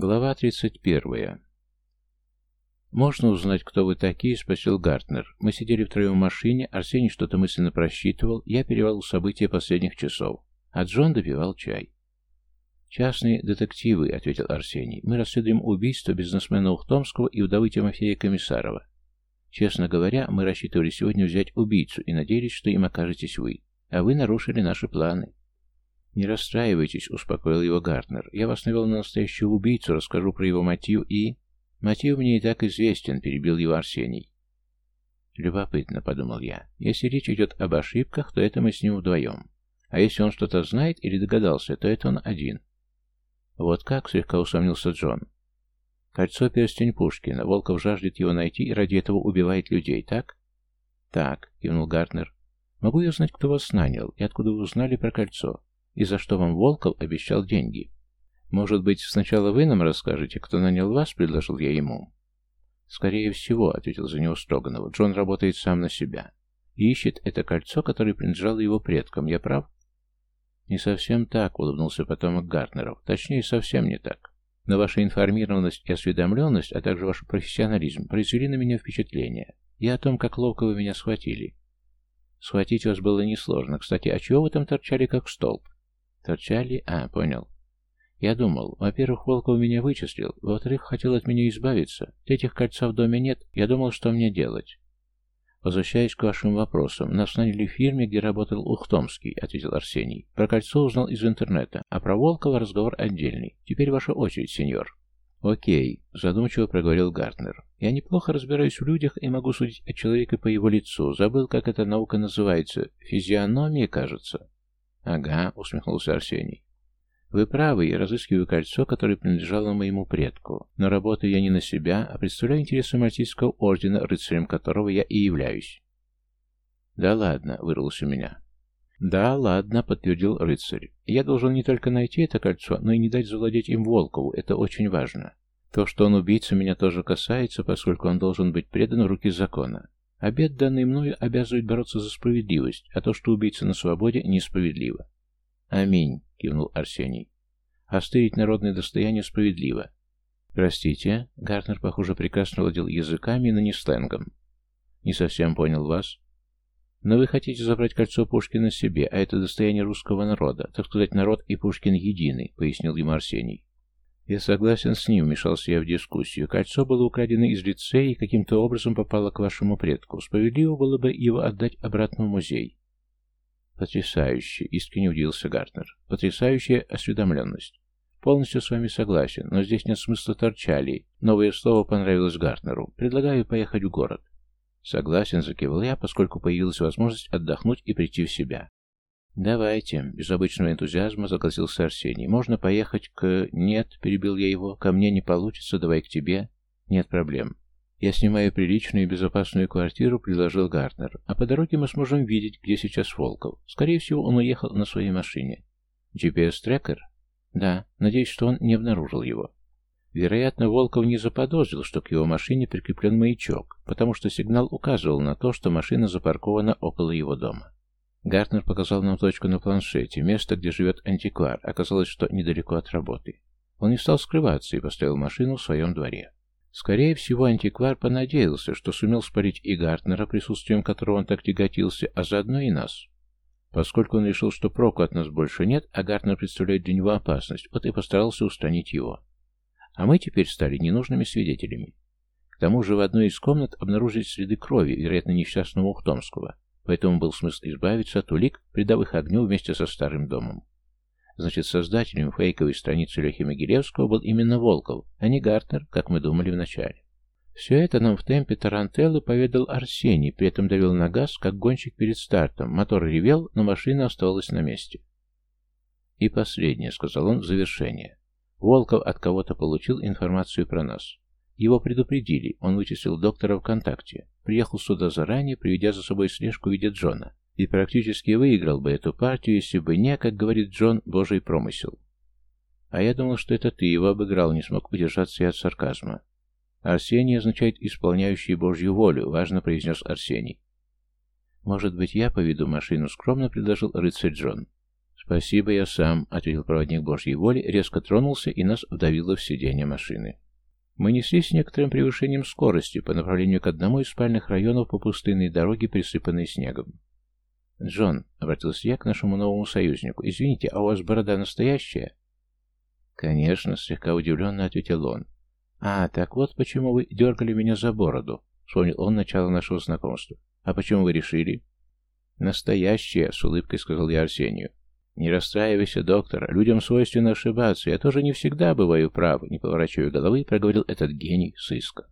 Глава 31. «Можно узнать, кто вы такие?» — спросил Гартнер. Мы сидели втроем в машине, Арсений что-то мысленно просчитывал, я перевел события последних часов, а Джон допивал чай. «Частные детективы», — ответил Арсений. «Мы расследуем убийство бизнесмена Ухтомского и удовы Тимофея Комиссарова. Честно говоря, мы рассчитывали сегодня взять убийцу и надеялись, что им окажетесь вы, а вы нарушили наши планы». «Не расстраивайтесь», — успокоил его Гартнер. «Я вас навел на настоящего убийцу, расскажу про его мотив и...» «Мотив мне и так известен», — перебил его Арсений. «Любопытно», — подумал я. «Если речь идет об ошибках, то это мы с ним вдвоем. А если он что-то знает или догадался, то это он один». «Вот как?» — слегка усомнился Джон. «Кольцо перстень Пушкина. Волков жаждет его найти и ради этого убивает людей, так?» «Так», — кивнул Гартнер. «Могу я знать, кто вас нанял, и откуда вы узнали про кольцо?» И за что вам Волков обещал деньги? Может быть, сначала вы нам расскажете, кто нанял вас, предложил я ему. Скорее всего, ответил за него Строганов. Джон работает сам на себя. И ищет это кольцо, которое принадлежало его предкам. Я прав? Не совсем так, улыбнулся потомок Гартнеров. Точнее, совсем не так. Но ваша информированность и осведомленность, а также ваш профессионализм произвели на меня впечатление. И о том, как ловко вы меня схватили. Схватить вас было несложно. Кстати, а чего вы там торчали как столб? Торчали? А, понял. Я думал, во-первых, Волков меня вычислил, во-вторых, хотел от меня избавиться. Третьих кольца в доме нет, я думал, что мне делать. Возвращаясь к вашим вопросам, нас наняли в фирме, где работал Ухтомский, ответил Арсений. Про кольцо узнал из интернета, а про Волкова разговор отдельный. Теперь ваша очередь, сеньор. «Окей», — задумчиво проговорил Гартнер. «Я неплохо разбираюсь в людях и могу судить о человеке по его лицу. Забыл, как эта наука называется. Физиономия, кажется». «Ага», — усмехнулся Арсений. «Вы правы, я разыскиваю кольцо, которое принадлежало моему предку. Но работаю я не на себя, а представляю интересы Мальтийского ордена, рыцарем которого я и являюсь». «Да ладно», — вырвалось у меня. «Да, ладно», — подтвердил рыцарь. «Я должен не только найти это кольцо, но и не дать завладеть им Волкову. Это очень важно. То, что он убийца, меня тоже касается, поскольку он должен быть предан в руки закона. Обед, данный мною, обязывает бороться за справедливость, а то, что убийца на свободе, несправедливо. Аминь, кивнул Арсений. Остырить народное достояние справедливо. Простите, Гартнер, похоже, прекрасно владел языками, но не сленгом. Не совсем понял вас. Но вы хотите забрать кольцо Пушкина себе, а это достояние русского народа. Так сказать, народ и Пушкин едины, пояснил ему Арсений. «Я согласен с ним», — вмешался я в дискуссию. «Кольцо было украдено из лицея и каким-то образом попало к вашему предку. Справедливо было бы его отдать обратно в музей». «Потрясающе!» — искренне удивился Гартнер. «Потрясающая осведомленность. Полностью с вами согласен, но здесь нет смысла торчали. Новое слово понравилось Гартнеру. Предлагаю поехать в город». «Согласен», — закивал я, поскольку появилась возможность отдохнуть и прийти в себя. «Давайте», — без обычного энтузиазма согласился Арсений. «Можно поехать к...» «Нет», — перебил я его, — «ко мне не получится, давай к тебе». «Нет проблем». «Я снимаю приличную и безопасную квартиру», — предложил Гартнер. «А по дороге мы сможем видеть, где сейчас Волков. Скорее всего, он уехал на своей машине». «GPS-трекер?» «Да. Надеюсь, что он не обнаружил его». Вероятно, Волков не заподозрил, что к его машине прикреплен маячок, потому что сигнал указывал на то, что машина запаркована около его дома. Гартнер показал нам точку на планшете, место, где живет антиквар. Оказалось, что недалеко от работы. Он не стал скрываться и поставил машину в своем дворе. Скорее всего, антиквар понадеялся, что сумел спалить и Гартнера, присутствием которого он так тяготился, а заодно и нас. Поскольку он решил, что проку от нас больше нет, а Гартнер представляет для него опасность, вот и постарался устранить его. А мы теперь стали ненужными свидетелями. К тому же в одной из комнат обнаружить следы крови, вероятно, несчастного Ухтомского. Поэтому был смысл избавиться от улик, придав их огню вместе со старым домом. Значит, создателем фейковой страницы Лехи Могилевского был именно Волков, а не Гартнер, как мы думали вначале. Все это нам в темпе тарантеллы поведал Арсений, при этом давил на газ, как гонщик перед стартом. Мотор ревел, но машина оставалась на месте. «И последнее», — сказал он в завершение. Волков от кого-то получил информацию про нас. Его предупредили, он вычислил доктора ВКонтакте, приехал сюда заранее, приведя за собой слежку в виде Джона, и практически выиграл бы эту партию, если бы не, как говорит Джон, божий промысел. А я думал, что это ты его обыграл, не смог удержаться и от сарказма. Арсений означает «исполняющий Божью волю», важно произнес Арсений. «Может быть, я поведу машину?» — скромно предложил рыцарь Джон. «Спасибо, я сам», — ответил проводник Божьей воли, резко тронулся и нас вдавило в сиденье машины. Мы неслись с некоторым превышением скорости по направлению к одному из спальных районов по пустынной дороге, присыпанной снегом. «Джон», — обратился я к нашему новому союзнику, — «извините, а у вас борода настоящая?» «Конечно», — слегка удивленно ответил он. «А, так вот почему вы дергали меня за бороду», — вспомнил он начало нашего знакомства. «А почему вы решили?» «Настоящее», — с улыбкой сказал я Арсению. «Не расстраивайся, доктор. Людям свойственно ошибаться. Я тоже не всегда бываю прав», — не поворачивая головы, проговорил этот гений сыска.